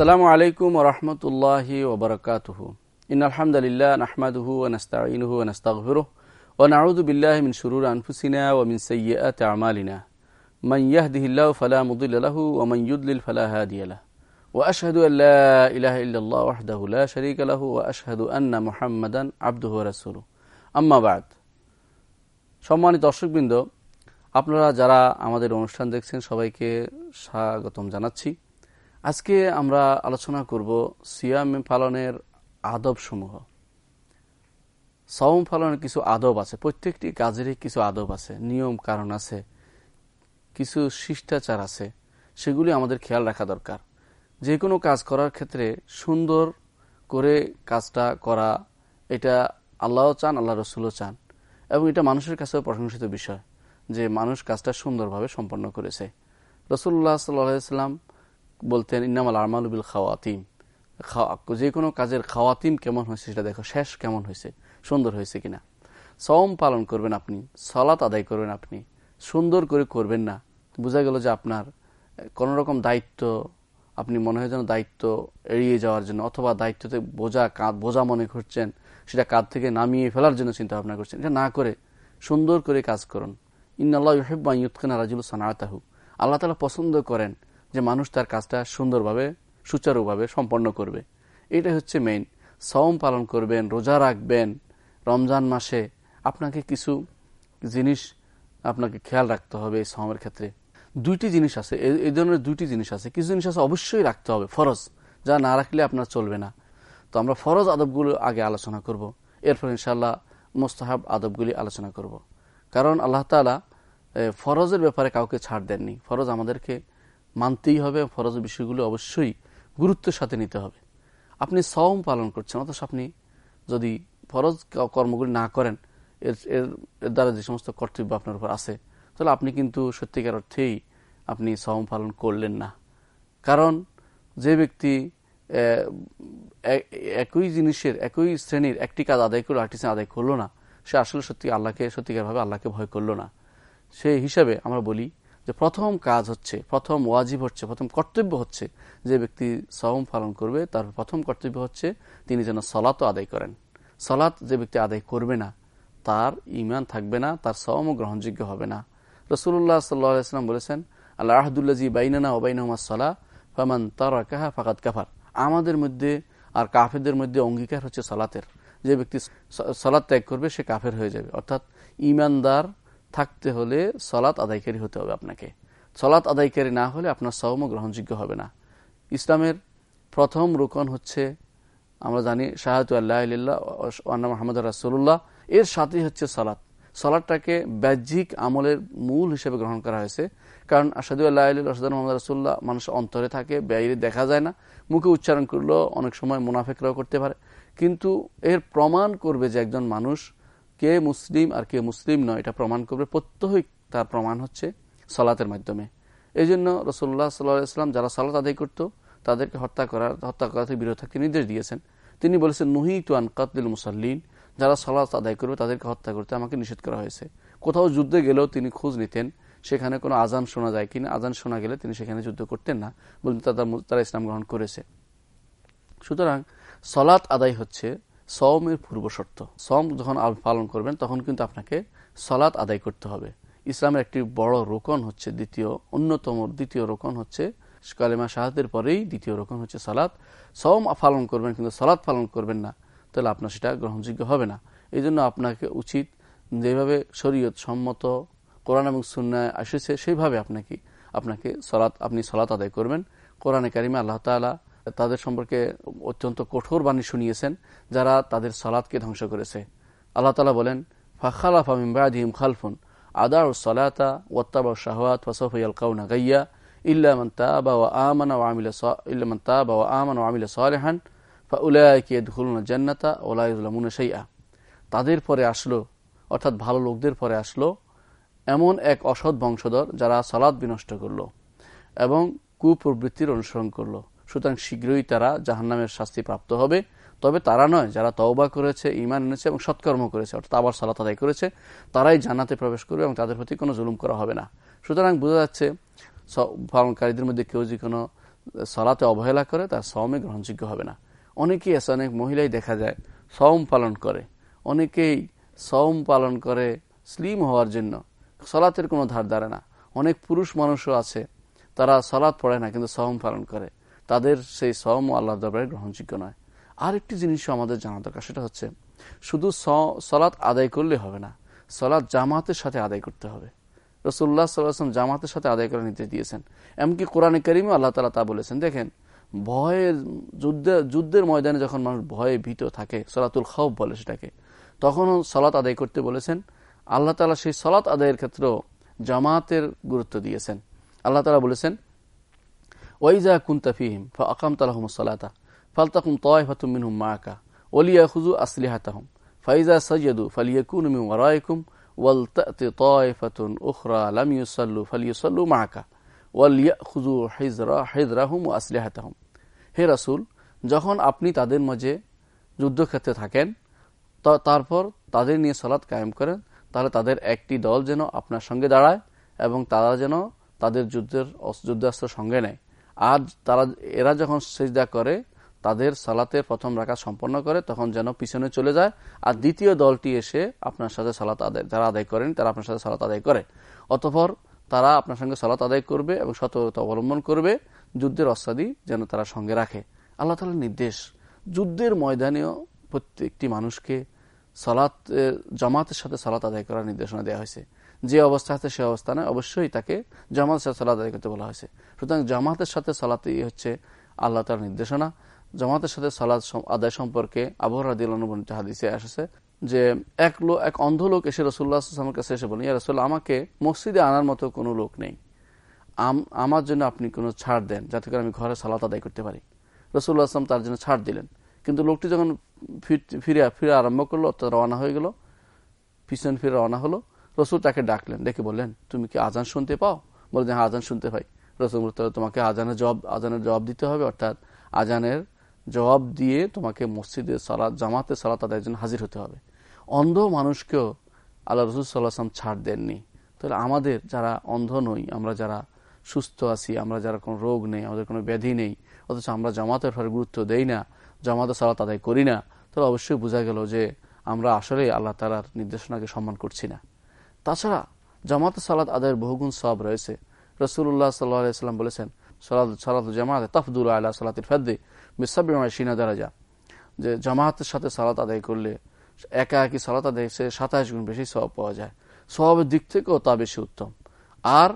السلام عليكم ورحمة الله وبركاته إن الحمد لله نحمده ونستعينه ونستغفره ونعوذ بالله من شرور أنفسنا ومن سيئات عمالنا من يهده الله فلا مضل له ومن يدلل فلا هادي له وأشهد أن لا إله إلا الله وحده لا شريك له وأشهد أن محمدا عبده ورسوله أما بعد شماني تشرك بندو আপনারা যারা আমাদের অনুষ্ঠান দেখছেন সবাইকে স্বাগতম জানাচ্ছি আজকে আমরা আলোচনা করব সিয়াম পালনের আদব সমূহ সওম পালনের কিছু আদব আছে, প্রত্যেকটি কাজেরই কিছু আদব আছে, নিয়ম, কারণ আছে, কিছু শিষ্টাচার আছে, সেগুলি আমাদের খেয়াল রাখা দরকার। যে কোনো কাজ করার ক্ষেত্রে সুন্দর করে কাজটা করা, এটা আল্লাহ চান, আল্লাহ রসুলও চান, এবং এটা মানুষের কাছেও প্রশংসিত বিষয় যে মানুষ কাজটা সুন্দরভাবে সম্পন্ন করেছে। রসুল্লাহ সাল্লাহ সাল্লাম বলতেন ইনামাল আরমালুবিল খাওয়াতিম যে কোনো কাজের খাওয়াতিম কেমন হয়েছে সেটা দেখো, শেষ কেমন হয়েছে, সুন্দর হয়েছে কিনা। সম পালন করবেন আপনি, সলাত আদায় করবেন আপনি, সুন্দর করে করবেন না। বোঝা গেল যে আপনার, কোনো রকম দায়িত্ব, আপনি মনে হয় যেন দায়িত্ব এড়িয়ে যাওয়ার জন্য, অথবা দায়িত্বতে বোঝা, কাঁধ, বোঝা মনে করছেন, সেটা কাঁধ থেকে নামিয়ে ফেলার জন্য চিন্তা ভাবনা করছেন। এটা না করে সুন্দর করে কাজ করুন। ইন্নআল্লাহ ইহেব্বা ইউৎখান রাজুল সানাতাহু আল্লাহ তালা পছন্দ করেন যে মানুষ তার কাজটা সুন্দরভাবে, সুচারুভাবে সম্পন্ন করবে। এটা হচ্ছে মেইন সওম পালন করবেন, রোজা রাখবেন, রমজান মাসে আপনাকে কিছু জিনিস আপনাকে খেয়াল রাখতে হবে এই সওমের ক্ষেত্রে। দুইটি জিনিস আছে এই ধরনের দুইটি জিনিস আছে। কিছু জিনিস আছে অবশ্যই রাখতে হবে, ফরজ। যা না রাখলে আপনার চলবে না। তো আমরা ফরজ আদবগুলো আগে আলোচনা করব। এরপর ইনশাল্লাহ মোস্তাহাব আদবগুলি আলোচনা করব। কারণ আল্লাহ তালা ফরজের ব্যাপারে কাউকে ছাড় দেননি। ফরজ আমাদেরকে মানতেই হবে, ফরজ বিষয়গুলো অবশ্যই গুরুত্বের সাথে নিতে হবে। আপনি সওম পালন করছেন, অথচ আপনি যদি ফরজ কর্মগুলি না করেন, এর এর দ্বারা যে সমস্ত কর্তব্য আপনার উপর আছে, তাহলে আপনি কিন্তু সত্যিকার অর্থেই আপনি সওম পালন করলেন না। কারণ যে ব্যক্তি একই জিনিসের, একই শ্রেণির একটি কাজ আদায় করল, আরেকটি আদায় করল না, সে আসলে সত্যি আল্লাহকে, সত্যিকারভাবে আল্লাহকে ভয় করল না। সেই হিসাবে আমরা বলি যে প্রথম কাজ হচ্ছে, প্রথম ওয়াজিব হচ্ছে, প্রথম কর্তব্য হচ্ছে যে ব্যক্তি সওম পালন করবে, তার প্রথম কর্তব্য হচ্ছে তিনি যেন সলাতও আদায় করেন। সলাত যে ব্যক্তি আদায় করবে না, তার ইমান থাকবে না, তার সওমও গ্রহণযোগ্য হবে না। রসুল্লাহ সাল্লাম বলেছেন আল্লাহ আহদুল্লাজি বাইনানা ওবাইনহমা সলা ফমান তার কাহা ফাকাত কাফার। আমাদের মধ্যে আর কাফেরদের মধ্যে অঙ্গীকার হচ্ছে সলাতের। যে ব্যক্তি সলাৎ ত্যাগ করবে, সে কাফের হয়ে যাবে। অর্থাৎ ইমানদার থাকতে হলে সলাৎ আদায়কারী হতে হবে আপনাকে। সলাৎ আদায়কারী না হলে আপনার সওম গ্রহণযোগ্য হবে না। ইসলামের প্রথম রোকন হচ্ছে, আমরা জানি শাহাদু আল্লাহ আন্না মাহমদ রাসুল্লাহ এর সাথেই হচ্ছে সলাৎ। সলাদটাকে বাহ্যিক আমলের মূল হিসেবে গ্রহণ করা হয়েছে। কারণ আসাদু আল্লাহ আসাদ মোহাম্মদ রাসুল্লাহ মানুষ অন্তরে থাকে, বাইরে দেখা যায় না। মুখে উচ্চারণ করলেও অনেক সময় মুনাফেকরাও করতে পারে। কিন্তু এর প্রমাণ করবে যে একজন মানুষ কে মুসলিম আর কে মুসলিম নয়, এটা প্রমাণ করবে। প্রত্যহিক তার প্রমাণ হচ্ছে সলাতের মাধ্যমে। এই জন্য রসুল্লাহ সাল্লাহাম যারা সালাত আদায় করত, তাদেরকে হত্যা করার, হত্যা করা থেকে বিরত থাকতে নির্দেশ দিয়েছেন। তিনি বলেছেন নুহি টু আনকাতুল মুসাল্লিন যারা সালাত আদায় করবে, তাদেরকে হত্যা করতে আমাকে নিষেধ করা হয়েছে। কোথাও যুদ্ধে গেলেও তিনি খোঁজ নিতেন, সেখানে কোনো আজান শোনা যায় কিনা। আজান শোনা গেলে তিনি সেখানে যুদ্ধ করতেন না বলতে তারা ইসলাম গ্রহণ করেছে। সুতরাং সলাৎ আদায় হচ্ছে সমের পূর্ব শর্ত সম যখন পালন করবেন, তখন কিন্তু আপনাকে সলাৎ আদায় করতে হবে। ইসলামের একটি বড় রোকন হচ্ছে দ্বিতীয়, অন্যতম দ্বিতীয় রোকন হচ্ছে কালেমা শাহাদের পরেই দ্বিতীয় রোকন হচ্ছে সালাত। সম পালন করবেন কিন্তু সলাৎ পালন করবেন না, তাহলে আপনার সেটা গ্রহণযোগ্য হবে না। এই জন্য আপনাকে উচিত যেভাবে শরীয়ত সম্মত কোরআন এবং সুন্নায় এসেছে সেইভাবে আপনাকে আপনাকে সলাৎ আপনি সলাৎ আদায় করবেন। কোরআনে কারিমে আল্লাহ তালা তাদের সম্পর্কে অত্যন্ত কঠোর বাণী শুনিয়েছেন, যারা তাদের সালাদকে ধ্বংস করেছে। আল্লাহ তালা বলেন ফাখালা ফামিম খালফুন আদা ও সলাতা ওয়াত্তাবা শাহওয়াত ওয়াসফাইয়াল কাউনা গাইয়া ওয়া আমানা ওয়া আমিলা ইল্লামান তাবা ওয়া আমানা ওয়া আমিলা সালেহান, ফাউলাইকে দুখুলনা জান্নাতা ওলাইজুল্লামুনা শাইআ। তাদের পরে আসলো, অর্থাৎ ভালো লোকদের পরে আসলো, এমন এক অসৎ বংশধর যারা সালাদ বিনষ্ট করল এবং কুপ্রবৃত্তির অনুসরণ করল। সুতরাং শীঘ্রই তারা জাহান্নামের শাস্তি প্রাপ্ত হবে। তবে তারা নয়, যারা তওবা করেছে ইমান এনেছে এবং সৎকর্ম করেছে, অর্থাৎ আবার সালাত আদায় করেছে, তারাই জান্নাতে প্রবেশ করবে এবং তাদের প্রতি কোনো জুলুম করা হবে না। সুতরাং বোঝা যাচ্ছে পালনকারীদের মধ্যে কেউ যে কোনো সলাতে অবহেলা করে, তার সওমে গ্রহণযোগ্য হবে না। অনেকেই আছে, অনেক মহিলাই দেখা যায় সওম পালন করে। অনেকেই সওম পালন করে স্লিম হওয়ার জন্য, সলাতের কোনো ধার ধারে না। অনেক পুরুষ মানুষও আছে, তারা সলাৎ পড়ে না, কিন্তু সওম পালন করে। তাদের সেই সওম আল্লাহ দরবারে গ্রহণযোগ্য নয়। আর একটি জিনিসও আমাদের জানা দরকার, সেটা হচ্ছে শুধু সলাৎ আদায় করলে হবে না, সলাৎ জামাতের সাথে আদায় করতে হবে। রসুল্লাহ সাল্লাম জামাতের সাথে আদায় করে নিতে দিয়েছেন। এমনকি কোরআনে করিমও আল্লাহ তালা তা বলেছেন। দেখেন, ভয়ের যুদ্ধে, যুদ্ধের ময়দানে যখন মানুষ ভয়ে ভীত থাকে, সলাতুল খব বলে সেটাকে তখনও সলাৎ আদায় করতে বলেছেন। আল্লাহ তালা সেই সলাৎ আদায়ের ক্ষেত্রেও জামাতের গুরুত্ব দিয়েছেন। আল্লাহ তালা বলেছেন কুন্তা ফিহিম ফা আকাম তালাহম সলাতা ফালতাকুম তয়ফাতুম মিনহুম মাকা ওলিয়া খুজু আসলিহাতাহম ফাইজা সৈয়দু ফালিয়াকুন মিন ওয়ারাইকুম ওয়ালতাতি তয়ফাতুন উখরা লাম ইউসাল্লু ফালিয়ুসাল্লু মাকা ওয়ালিয়াখুজু হিজরা হিজরাহুম ও আসলিহাতাহম হে রাসূল, যখন আপনি তাদের মাঝে যুদ্ধক্ষেত্রে থাকেন তারপর তাদের নিয়ে সলাৎ কায়েম করেন, তাহলে তাদের একটি দল যেন আপনার সঙ্গে দাঁড়ায় এবং তারা যেন তাদের যুদ্ধের যুদ্ধাস্ত্র সঙ্গে নেয়। আর তারা, এরা যখন সেজদা করে, তাদের সালাতের প্রথম রাখা সম্পন্ন করে, তখন যেন পিছনে চলে যায়। আর দ্বিতীয় দলটি এসে আপনার সাথে সালাত আদায়, যারা আদায় করেন, তারা আপনার সাথে সালাত আদায় করে। অতপর তারা আপনার সঙ্গে সালাত আদায় করবে এবং সতর্কতা অবলম্বন করবে, যুদ্ধের অস্ত্রাদি যেন তারা সঙ্গে রাখে। আল্লাহ তালার নির্দেশ, যুদ্ধের ময়দানেও প্রত্যেকটি মানুষকে সালাত জামাতের সাথে সালাত আদায় করার নির্দেশনা দেওয়া হয়েছে। যে অবস্থা আছে সে অবস্থানে অবশ্যই তাকে জামাতের সাথে সালাত আদায় করতে বলা হয়েছে। সুতরাং জামাতের সাথে সালাত হচ্ছে আল্লাহ তার নির্দেশনা। জামাতের সাথে সালাদ আদায় সম্পর্কে আবহাওয়া রাদিউল্লাহ হাদিসে এসেছে যে, এক লোক এক অন্ধ লোক এসে রসুল্লাহামের কাছে এসে বলেন ইয়া আমাকে মসজিদে আনার মতো কোনো লোক নেই। আমার জন্য আপনি কোনো ছাড় দেন, যাতে করে আমি ঘরে সালাত আদায় করতে পারি। রসুল্লাহ আসলাম তার জন্য ছাড় দিলেন। কিন্তু লোকটি যখন ফিরে ফিরে আরম্ভ করল, অর্থাৎ রওনা হয়ে গেল, পিছন ফিরে রওনা হলো রসুল তাকে ডাকলেন ডেকে বললেন, তুমি কি আজান শুনতে পাও? বলে হ্যাঁ আজান শুনতে পাই। রসুল তোমাকে আজানের জবাব আজানের জবাব দিতে হবে, অর্থাৎ আজানের জবাব দিয়ে তোমাকে মসজিদে সালাদ জামাতে সালাত আদায়ের জন্য হাজির হতে হবে। অন্ধ মানুষকেও আল্লাহ রসুল সাল্লাহাম ছাড় দেননি। তাহলে আমাদের যারা অন্ধ নই, আমরা যারা সুস্থ আছি, আমরা যারা কোনো রোগ নেই, আমাদের কোনো ব্যাধি নেই, অথচ আমরা জামাতের ফলে গুরুত্ব দেই না, জামাতে সালাত আদায় করি না, তাহলে অবশ্যই বোঝা গেল যে আমরা আসলে আল্লাহ তালার নির্দেশনাকে সম্মান করছি না। তাছাড়া জামাতে সালাত আদায়ের বহুগুণ সব রয়েছে। রসুল্লাহ সাল্লাহ সাল্লাম বলেছেন সালাদ সালাদ জামাত তাফদুল আল্লাহ সালাতির ফেদ্দে বিসাবিনা দারাজা। যে জামাতের সাথে সালাত আদায় করলে একা একই সালাত আদায় সে সাতাশ গুণ বেশি সব পাওয়া যায়। স্বভাবের দিক থেকেও তা বেশি উত্তম। আর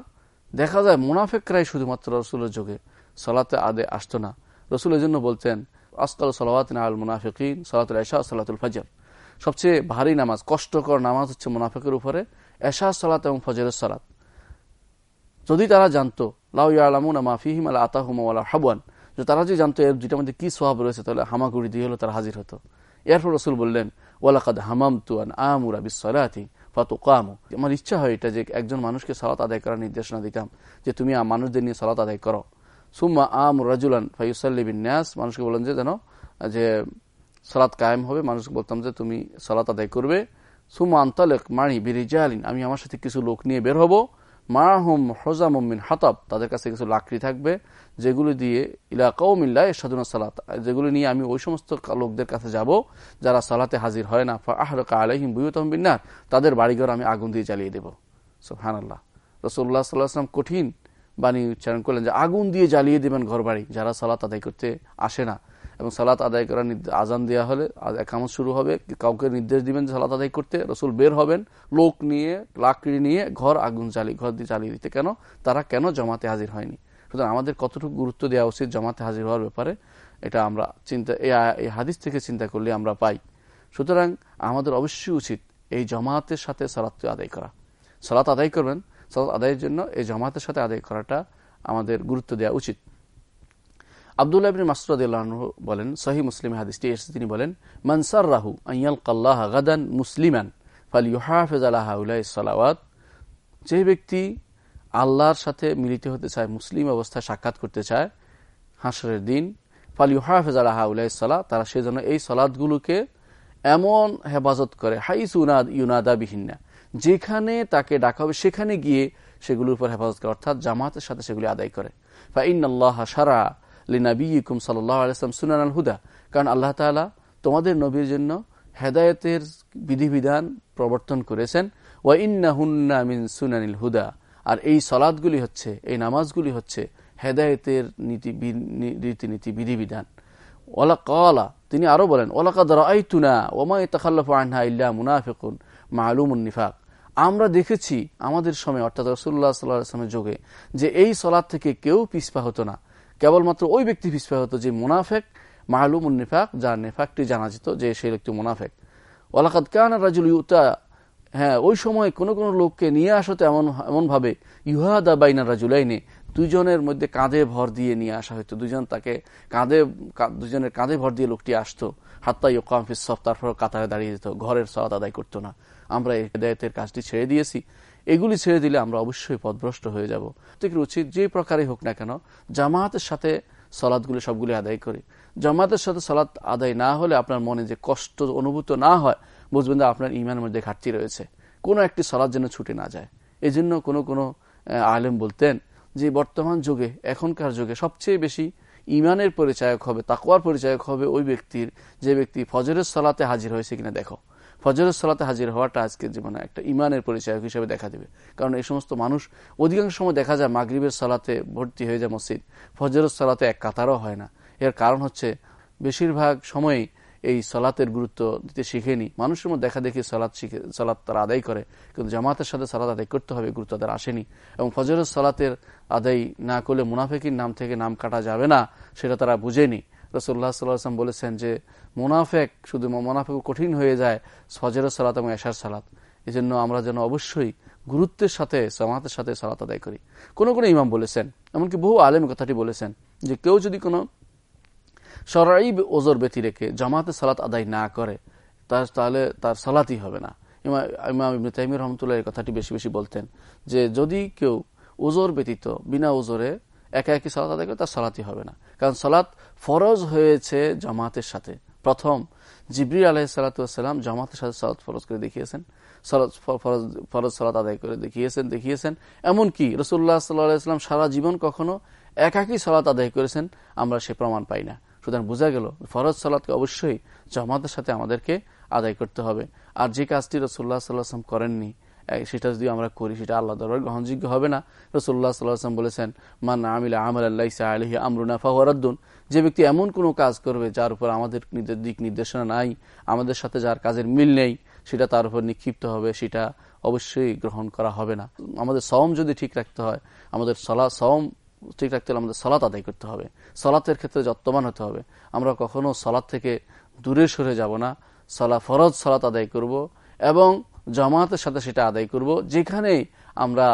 দেখা যায় মুনাফেকরাই শুধুমাত্র রসুলের যোগে সালাতে আদে আসতো না। রসুলের জন্য বলতেন, আসকাল সালাত আল মুনাফিকিন, সালাতুল এশা সালাতুল ফজর। সবচেয়ে ভারী নামাজ, কষ্টকর নামাজ হচ্ছে মুনাফেকের উপরে। এশা সালাত এবং ফজরের সালাত। যদি তারা জানতো, লাউ ইয়ালামুনা মাফিহিম আল আতাহুম আলা হাবান যে তারা যদি জানতো এর দুইটার মধ্যে কি স্বভাব রয়েছে, তাহলে হামাগুড়ি দিয়ে হলো তারা হাজির হতো। এরপর রসুল বললেন, ওয়ালাকাদ হামাম তুয়ান আমুরা বিশ্বরাতি ফাতু কামু আমার ইচ্ছা হয় এটা যে একজন মানুষকে সালাত আদায় করার নির্দেশনা দিতাম, যে তুমি মানুষদের নিয়ে সালাত আদায় করো। সুম্মা আম রাজুলান ফাইসাল্লিবিন ন্যাস মানুষকে বলেন যে, যেন, যে সালাত কায়েম হবে, মানুষকে বলতাম যে তুমি সালাত আদায় করবে। সুম্মা আন্তালেক মানি বিরিজালিন, আমি আমার সাথে কিছু লোক নিয়ে বের হব। মাহুম হোজামিন হাতাব, তাদের কাছে কিছু লাকড়ি থাকবে, যেগুলো দিয়ে ইলা কৌমিল্লা সাধুনা সালাত, যেগুলো নিয়ে আমি ওই সমস্ত লোকদের কাছে যাব, যারা সালাতে হাজির হয় না। আহরকা আলহিম বুয়তম বিন্নার, তাদের বাড়িঘর আমি আগুন দিয়ে জ্বালিয়ে দেবো। সোহান আল্লাহ রসুল্লাহ সাল্লাহাম কঠিন বাণী উচ্চারণ করলেন যে, আগুন দিয়ে জ্বালিয়ে দেবেন ঘর বাড়ি যারা সালাত আদায় করতে আসে না। এবং সালাত আদায় করার আজান দেওয়া হলে একামত শুরু হবে। কাউকে নির্দেশ দিবেন যে সালাত আদায় করতে। রসুল বের হবেন, লোক নিয়ে, লাকড়ি নিয়ে ঘর আগুন জ্বালিয়ে, ঘর দিয়ে চালিয়ে দিতে। কেন? তারা কেন জমাতে হাজির হয়নি? সুতরাং আমাদের কতটুকু গুরুত্ব দেওয়া উচিত জমাতে হাজির হওয়ার ব্যাপারে, এটা আমরা চিন্তা এই হাদিস থেকে চিন্তা করলে আমরা পাই। সুতরাং আমাদের অবশ্যই উচিত এই জমাতের সাথে সালাত আদায় করা। সালাত আদায় করবেন, সালাত আদায়ের জন্য এই জমাতের সাথে আদায় করাটা আমাদের গুরুত্ব দেওয়া উচিত। আবদুল্লাহ ইবিন মাসুদ বলেন সহি মুসলিম হাদিসটি এসে তিনি বলেন মনসার রাহু আইয়াল কাল্লাহ গাদান মুসলিমান ফাল ইউহাফেজ আলাহ সালাওয়াত। যে ব্যক্তি আল্লাহর সাথে মিলিত হতে চায়, মুসলিম অবস্থায় সাক্ষাৎ করতে চায় হাসরের দিন ফাল ইউহাফেজ আলাহ সালাহ, তারা সেজন্য এই সলাদগুলোকে এমন হেফাজত করে, হাইস উনাদ ইউনাদা বিহিনা যেখানে তাকে ডাকা হবে সেখানে গিয়ে সেগুলোর উপর হেফাজত করে, অর্থাৎ জামাতের সাথে সেগুলি আদায় করে। ফাইন আল্লাহ সারা লিনাবিকুম সাল্লাহ আলাইসলাম সুনান আল হুদা। কারণ আল্লাহ তালা তোমাদের নবীর জন্য হেদায়তের বিধিবিধান প্রবর্তন করেছেন। ওয়া ইন্না হুন্না মিন সুনানিল হুদা। আর এই সলাদগুলি হচ্ছে, এই নামাজগুলি হচ্ছে হেদায়তের নীতি রীতিনীতি বিধিবিধান। ওলা কলা তিনি আরও বলেন ওলাকাদ আনহা আমরা দেখেছি আমাদের সময়, অর্থাৎ রসুল্লাহ সাল্লাহামের যুগে, যে এই সলাদ থেকে কেউ পিসপা হতো না। কেবলমাত্র ওই ব্যক্তি পিসপা হতো যে মুনাফেক মালুমুন নিফাক, যার নেফাকটি জানা যেত যে সেই ব্যক্তি মুনাফেক। ওলাকাদ কান রাজুল ইউতা হ্যাঁ ওই সময় কোন কোন লোককে নিয়ে আসতে এমন, এমনভাবে ইহাদা বাইনা রাজুলাইনে, দুজনের মধ্যে কাঁধে ভর দিয়ে নিয়ে আসা হতো দুজন তাকে কাঁধে দুজনের কাঁধে ভর দিয়ে লোকটি আসতো। হাত্তা ইকাম ফিসফ তারপর কাতারে দাঁড়িয়ে যেত। ঘরের সলাত আদায় করতো না। আমরা এই হেদায়তের কাজটি ছেড়ে দিয়েছি। এগুলি ছেড়ে দিলে আমরা অবশ্যই পদভ্রষ্ট হয়ে যাব। থেকে উচিত যে প্রকারই হোক না কেন, জামাতের সাথে সলাদগুলি সবগুলি আদায় করি। জামাতের সাথে সলাদ আদায় না হলে আপনার মনে যে কষ্ট অনুভূত না হয়, বুঝবেন যে আপনার ইমানের মধ্যে ঘাটতি রয়েছে। কোনো একটি সলাদ যেন ছুটে না যায়। এই জন্য কোনো কোনো আলেম বলতেন যে বর্তমান যুগে, এখনকার যুগে সবচেয়ে বেশি ইমানের পরিচায়ক হবে তাকুয়ার পরিচায়ক হবে ওই ব্যক্তির, যে ব্যক্তি ফজরের সলাতে হাজির হয়েছে কিনা দেখো। ফজরের সলাতে হাজির হওয়াটা আজকের জীবনে একটা ইমানের পরিচায়ক হিসেবে দেখা দেবে। কারণ এই সমস্ত মানুষ অধিকাংশ সময় দেখা যায় মাগরীবের সলাতে ভর্তি হয়ে যায় মসজিদ। ফজরের সলাতে এক কাতারও হয় না। এর কারণ হচ্ছে বেশিরভাগ সময়ই এই সলাতের গুরুত্ব দিতে শিখেনি। মানুষের মধ্যে দেখা দেখি সলাৎ শিখে সলাৎ তারা আদায় করে, কিন্তু জামাতের সাথে সলাৎ আদায় করতে হবে, গুরুত্ব তাদের আসেনি। এবং ফজরের সলাতের আদায় না করলে মুনাফেকির নাম থেকে নাম কাটা যাবে না, সেটা তারা বুঝেনি। রসুল্লাহ সাল্লাহাম বলেছেন যে মুনাফেক, শুধু মুনাফেক কঠিন হয়ে যায় সজের সালাত এবং এশার সালাত। এই জন্য আমরা যেন অবশ্যই গুরুত্বের সাথে, সমাতের সাথে সালাত আদায় করি। কোন কোন ইমাম বলেছেন, এমনকি বহু আলেম কথাটি বলেছেন যে কেউ যদি কোনো সরাই ওজোর ব্যতি রেখে জামাতে সালাত আদায় না করে, তার তাহলে তার সালাতই হবে না। ইমাম তাইমির রহমতুল্লাহ এই কথাটি বেশি বেশি বলতেন যে যদি কেউ ওজোর ব্যতীত, বিনা ওজোরে একা একই সালাত আদায় করে, তার সালাতই হবে না। কারণ সালাত ফরজ হয়েছে জামাতের সাথে। প্রথম জিবরি আলাহ সালাতাম জামাতের সাথে সালাত ফরজ করে দেখিয়েছেন। ফরজ ফরজ সালাত আদায় করে দেখিয়েছেন দেখিয়েছেন। এমনকি রসুল্লাহ সাল্লাহাম সারা জীবন কখনো একাকি সালাত আদায় করেছেন, আমরা সে প্রমাণ পাই না। সুতরাং বোঝা গেল, ফরজ সালাদকে অবশ্যই জামাতের সাথে আমাদেরকে আদায় করতে হবে। আর যে কাজটি রসুল্লাহ সাল্লাহাম করেননি সেটা যদি আমরা করি, সেটা আল্লাহ দরবার গ্রহণযোগ্য হবে না। রসুল্লাহ সাল্লাহাম বলেছেন, মান আমিলা আমল আল্লাহ আলহি আমরুনা ফাহরাদ্দুন যে ব্যক্তি এমন কোনো কাজ করবে যার উপর আমাদের দিক নির্দেশনা নাই, আমাদের সাথে যার কাজের মিল নেই, সেটা তার উপর নিক্ষিপ্ত হবে, সেটা অবশ্যই গ্রহণ করা হবে না। আমাদের সম যদি ঠিক রাখতে হয়, আমাদের সলা সম ঠিক রাখতে হলে আমাদের সলাত আদায় করতে হবে। সলাতের ক্ষেত্রে যত্নবান হতে হবে। আমরা কখনো সলাৎ থেকে দূরে সরে যাব না। সলা ফরজ সলাত আদায় করব এবং জামাতের সাথে সেটা আদায় করব। যেখানে আমরা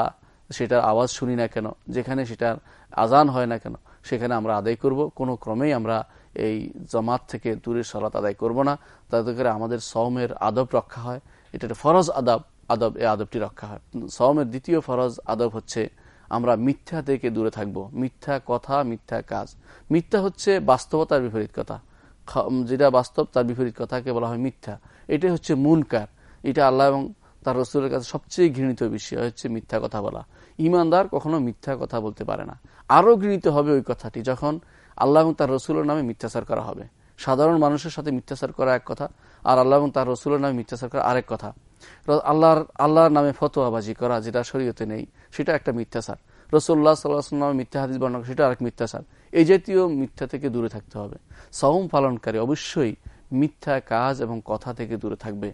সেটার আওয়াজ শুনি না কেন, যেখানে সেটার আজান হয় না কেন সেখানে আমরা আদায় করব। কোনো ক্রমেই আমরা এই জমাত থেকে দূরে সলাত আদায় করব না। তাতে করে আমাদের সৌমের আদব রক্ষা হয়। এটা ফরজ আদব আদব, এই আদবটি রক্ষা হয়। সৌমের দ্বিতীয় ফরজ আদব হচ্ছে আমরা মিথ্যা থেকে দূরে থাকব। মিথ্যা কথা, মিথ্যা কাজ। মিথ্যা হচ্ছে বাস্তবতার বিপরীত কথা। যেটা বাস্তব তার বিপরীত কথাকে বলা হয় মিথ্যা। এটাই হচ্ছে মুনকার। এটা আল্লাহ এবং তার রসুলের কাছে সবচেয়ে ঘৃণিত বিষয় হচ্ছে মিথ্যা কথা বলা। ইমানদার কখনো মিথ্যা কথা বলতে পারে না। আরও ঘৃণিত হবে ওই কথাটি যখন আল্লাহ এবং তার রসুলের নামে মিথ্যাচার করা হবে। সাধারণ মানুষের সাথে মিথ্যাচার করা এক কথা আর আল্লাহ এবং তার রসুলের নামে মিথ্যাচার করা আরেক কথা। আল্লাহর আল্লাহর নামে ফতোয়াবাজি করা যেটা শরীয়তে নেই, সেটা একটা মিথ্যাচার। রসুল্লাহ সাল্লাহ নামে মিথ্যা হাদিস বর্ণনা সেটা আরেক মিথ্যাচার। এই জাতীয় মিথ্যা থেকে দূরে থাকতে হবে। সহম পালনকারী অবশ্যই মিথ্যা কাজ এবং কথা থেকে দূরে থাকবে।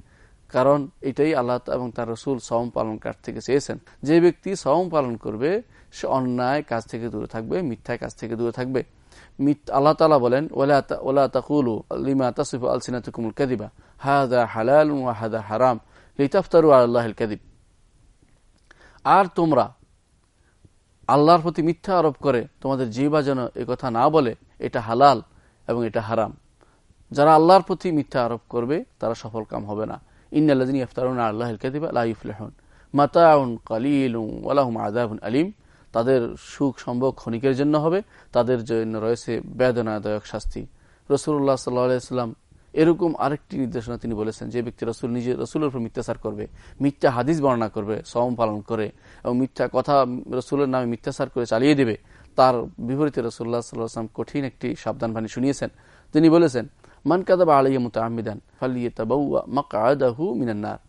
কারণ এটাই আল্লাহ এবং তার রসুল সম পালনকার থেকে চেয়েছেন। যে ব্যক্তি সম পালন করবে, সে অন্যায় কাজ থেকে দূরে থাকবে, মিথ্যা কাজ থেকে দূরে থাকবে। আল্লাহ তালা বলেন ওলা তাকুলু হালাল হাদা হারাম। লিতাফতারু আল্লাহ কাদিব আর তোমরা আল্লাহর প্রতি মিথ্যা আরোপ করে, তোমাদের জিবা যেন কথা না বলে, এটা হালাল এবং এটা হারাম। যারা আল্লাহর প্রতি মিথ্যা আরোপ করবে, তারা সফল কাম হবে না। আলিম তাদের সুখ সম্ভব ক্ষণিকের জন্য হবে, তাদের জন্য রয়েছে বেদনাদায়ক শাস্তি। রসুল্লাহ সাল্লাহাম এরকম আরেকটি নির্দেশনা তিনি বলেছেন, যে ব্যক্তি রসুল নিজে, রসুলের উপর মিথ্যাচার করবে, মিথ্যা হাদিস বর্ণনা করবে সম পালন করে এবং মিথ্যা কথা রসুলের নামে মিথ্যাচার করে চালিয়ে দেবে, তার বিপরীতে রসুল্লাহ সাল্লাম কঠিন একটি সাবধান বাণী শুনিয়েছেন। তিনি বলেছেন মান কাদাবা আলাইয়া মুতামিদান ফালিয়ে তাবাউয়া মাকাদাহু মিনান্নার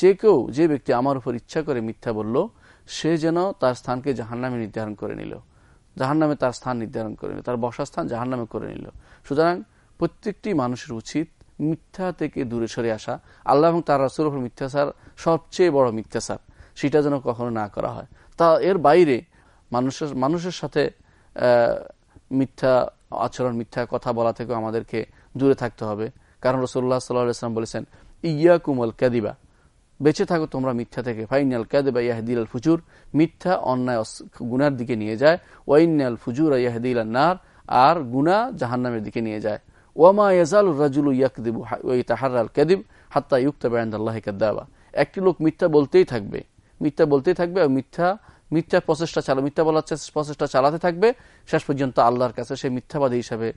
যে কেউ যে ব্যক্তি আমার উপর ইচ্ছা করে মিথ্যা বলল, সে যেন তার স্থানকে জাহান্নামে নির্ধারণ করে নিল। জাহান্নামে তার স্থান নির্ধারণ করে নিল, তার বসার স্থান জাহান্নামে করে নিল। সুতরাং প্রত্যেকটি মানুষের উচিত মিথ্যা থেকে দূরে সরে আসা। আল্লাহ এবং তার রাসুল উপর মিথ্যাচার সবচেয়ে বড় মিথ্যাচার সেটা যেন কখনো না করা হয়। তা এর বাইরে মানুষের মানুষের সাথে মিথ্যা আচরণ, মিথ্যা কথা বলা থেকেও আমাদেরকে দূরে থাকতে হবে। কারণ রসুল্লাহ সাল্লাম বলেছেন ইয়া কুমল ক্যাদিবা বেঁচে থাকো তোমরা মিথ্যা থেকে। ফাইনাল ক্যাদেবা ইয়াহদিল আল ফুজুর। মিথ্যা, অন্যায় গুনার দিকে নিয়ে যায়। ওয়াইনাল ফুজুর ইয়াহদিল নার। আর গুনা জাহান্নামের দিকে নিয়ে যায়। ওয়ামা ইয়াজাল রাজুল ইয়াকদিবু ওই তাহার আল ক্যাদিব হাত্তা ইউক্তা বেআন্দাল্লাহ কাদ্দাবা। একটি লোক মিথ্যা বলতেই থাকবে। মিথ্যা বলতেই থাকবে আর মিথ্যা মিথ্যা প্রচেষ্টা চালা, মিথ্যা বলার প্রচেষ্টা চালাতে থাকবে, শেষ পর্যন্ত আল্লাহর কাছে সে মিথ্যাবাদী হিসাবে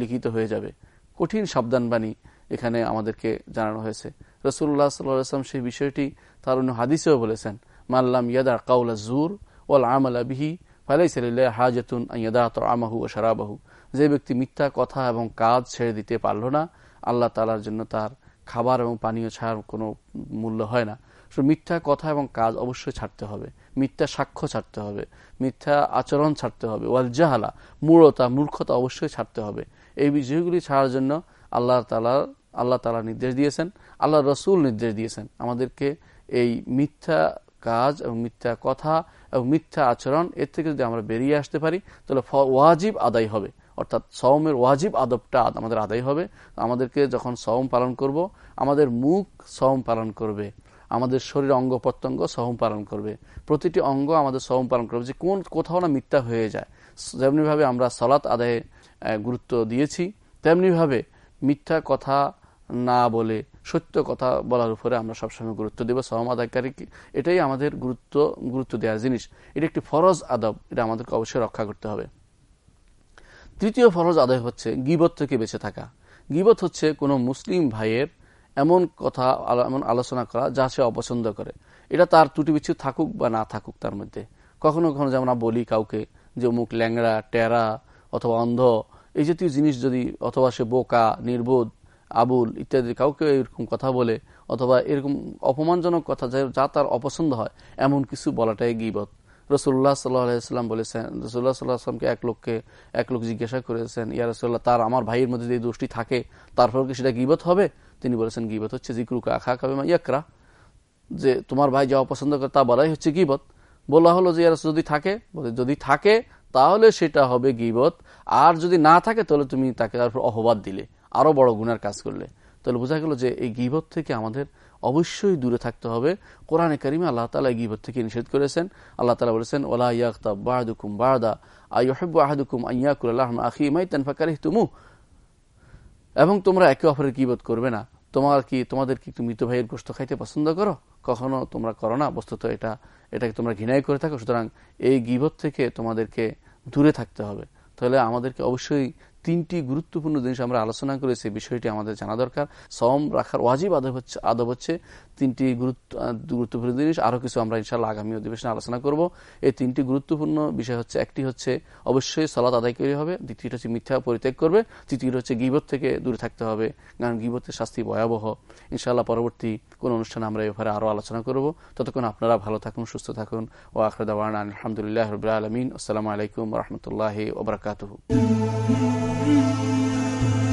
লিখিত হয়ে যাবে। কঠিন সাবধানবাণী এখানে আমাদেরকে জানানো হয়েছে। রসুল্লাহ সাল্লাম সেই বিষয়টি তার অন্য হাদিসেও বলেছেন মাল্লাম ইয়াদা কাউলা জুর ওয়াল আমলা বিহি ফালাই সাল্লাহ হাজতুন ইয়াদা তো আমাহু ও সারাবাহু যে ব্যক্তি মিথ্যা কথা এবং কাজ ছেড়ে দিতে পারল না, আল্লাহ তালার জন্য তার খাবার এবং পানীয় ছাড়ার কোনো মূল্য হয় না। মিথ্যা কথা এবং কাজ অবশ্যই ছাড়তে হবে। মিথ্যা সাক্ষ্য ছাড়তে হবে। মিথ্যা আচরণ ছাড়তে হবে। ওয়াল জাহালা, মূঢ়তা, মূর্খতা অবশ্যই ছাড়তে হবে। এই বিষয়গুলি ছাড়ার জন্য আল্লাহ তালা আল্লাহ তালা নির্দেশ দিয়েছেন, আল্লাহ রসুল নির্দেশ দিয়েছেন। আমাদেরকে এই মিথ্যা কাজ এবং মিথ্যা কথা এবং মিথ্যা আচরণ এর থেকে যদি আমরা বেরিয়ে আসতে পারি, তাহলে ওয়াজিব আদায় হবে। অর্থাৎ সওমের ওয়াজিব আদবটা আমাদের আদায় হবে। আমাদেরকে যখন সওম পালন করব, আমাদের মুখ সওম পালন করবে। আমাদের শরীর অঙ্গ প্রত্যঙ্গ সহম পালন করবে। প্রতিটি অঙ্গ আমাদের সহম পালন করবে। যে কোন কোথাও না মিথ্যা হয়ে যায়। যেমনিভাবে আমরা সলাৎ আদায়ে গুরুত্ব দিয়েছি, তেমনিভাবে মিথ্যা কথা না বলে, সত্য কথা বলার উপরে আমরা সবসময় গুরুত্ব দেব। সহম আদায়কারী এটাই আমাদের গুরুত্ব গুরুত্ব দেওয়ার জিনিস। এটা একটি ফরজ আদব। এটা আমাদেরকে অবশ্যই রক্ষা করতে হবে। তৃতীয় ফরজ আদায় হচ্ছে গিবত থেকে বেঁচে থাকা। গিবত হচ্ছে কোনো মুসলিম ভাইয়ের এমন কথা এমন আলোচনা করা যা সে অপছন্দ করে। এটা তার ত্রুটি বিচ্ছুত থাকুক বা না থাকুক তার মধ্যে। কখনো কখনো যেমন বলি কাউকে যে মুখ ল্যাংড়া টেরা অথবা অন্ধ, এই জাতীয় জিনিস যদি অথবা সে বোকা, নির্বোধ, আবুল ইত্যাদি কাউকে এরকম কথা বলে অথবা এরকম অপমানজনক কথা যা তার অপছন্দ হয়, এমন কিছু বলাটাই গিবত। রসুল্লাহ সাল্লাহাম বলেছেন রসুল্লাহ সাল্লাহামকে এক লোককে, এক লোক জিজ্ঞাসা করেছেন, ইয়া রসুল্লাহ তার আমার ভাইয়ের মধ্যে যে দোষটি থাকে তারপর কি সেটা গিবত হবে? তিনি বলেছেন গিবত হচ্ছে জিক্রুকা আখা কাবে ইয়াকরা। যে তোমার ভাই যা অপছন্দ করে, তা বলাই হচ্ছে গিবত। বলা হলো যে যদি থাকে যদি থাকে, তাহলে সেটা হবে গিবত। আর যদি না থাকে, তাহলে তুমি তাকে তারপর অহবাদ দিলে। আরও বড় গুনার কাজ করলে। তাহলে বোঝা গেল যে, এই গিবত থেকে আমাদের অবশ্যই দূরে থাকতে হবে। কোরআনে কারিমে আল্লাহ তালা গিবত থেকে নিষেধ করেছেন। আল্লাহ তালা বলেছেন ওলা ইয়াক্তা বাহাদুকুম আইহব্বু আহাদুকুম আইয়াকুল আল্লাহ আখি মাই তানফাকারিহ তুমু এবং তোমরা একে অপরের গিবত করবে না? তোমার কি, তোমাদের কি মৃত ভাইয়ের গোস্ত খাইতে পছন্দ করো? কখনো তোমরা করো না, বস্তুত এটা, এটাকে তোমরা ঘৃণাই করে থাকো, সুতরাং এই গিবত থেকে তোমাদেরকে দূরে থাকতে হবে। তাহলে আমাদেরকে অবশ্যই তিনটি গুরুত্বপূর্ণ জিনিস আমরা আলোচনা করেছি বিষয়টি আমাদের জানা দরকার। সম রাখার ওয়াজিব আদব হচ্ছে আদব হচ্ছে তিনটি গুরুত্ব, গুরুত্বপূর্ণ জিনিস। আরও কিছু আমরা ইনশাল্লাহ আগামী অধিবেশনে আলোচনা করব। এই তিনটি গুরুত্বপূর্ণ বিষয় হচ্ছে, একটি হচ্ছে অবশ্যই সলাৎ আদায় করে হবে, দ্বিতীয়টি হচ্ছে মিথ্যা পরিত্যাগ করবে, তৃতীয়টি হচ্ছে গিবত থেকে দূরে থাকতে হবে, কারণ গিবতের শাস্তি ভয়াবহ। ইনশাল্লাহ পরবর্তী কোন অনুষ্ঠানে আমরা এভাবে আরও আলোচনা করব। ততক্ষণ আপনারা ভালো থাকুন, সুস্থ থাকুন, ও আখরদাওয়ান আলহামদুলিল্লাহ রবিআ আলমিন। আসসালামু আলাইকুম রহমতুল্লাহ ওবরাকাতহ Mm-hmm.